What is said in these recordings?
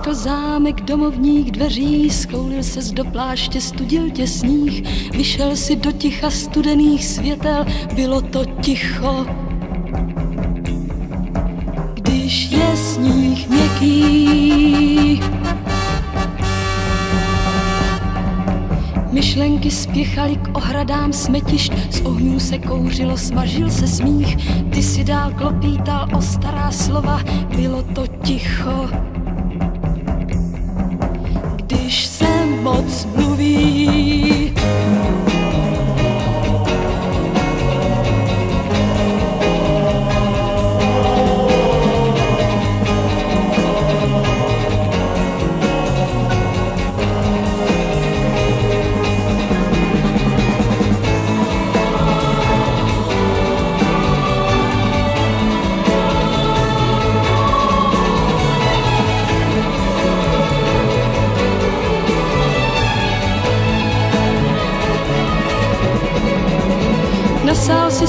Zamkl zámek domovních dveří, skoulil se do pláště, studil tě sníh, vyšel si do ticha studených světel, bylo to ticho. Když je sníh měkký, Myšlenky spěchaly k ohradám smetišť, z ohňů se kouřilo, smažil se smích, ty si dál klopítal o stará slova, bylo to ticho. Se moc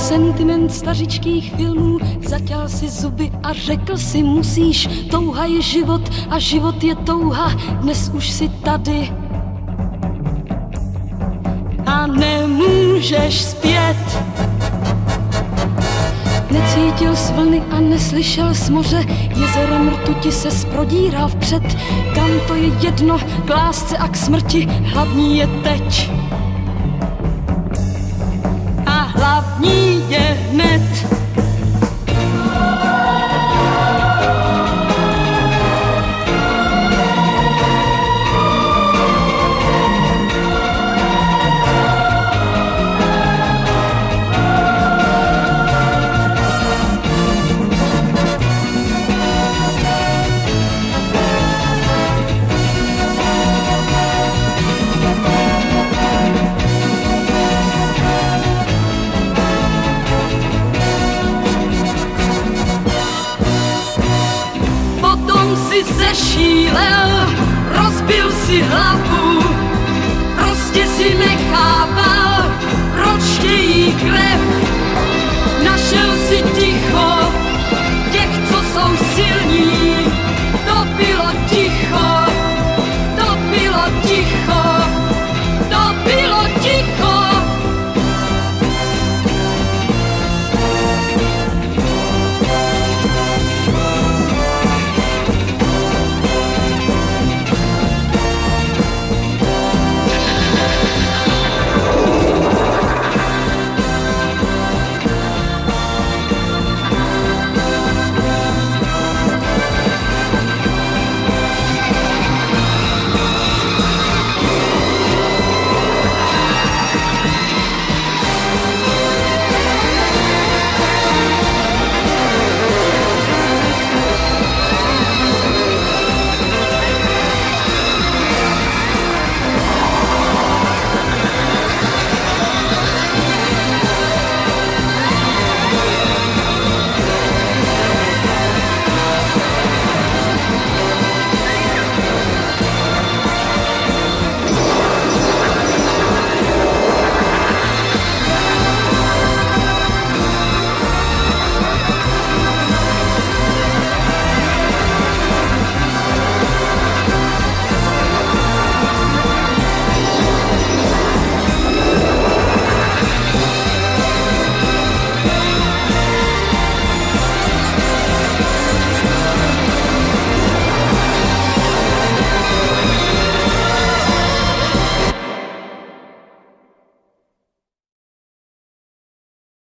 sentiment stařičkých filmů, zatěl si zuby a řekl si musíš, touha je život a život je touha, dnes už si tady. A nemůžeš zpět. Necítil z vlny a neslyšel z moře, jezerem rtuti se sprodíral vpřed. Kam to je jedno, k lásce a k smrti, hlavní je teď. Zešílel, rozbil si hlavu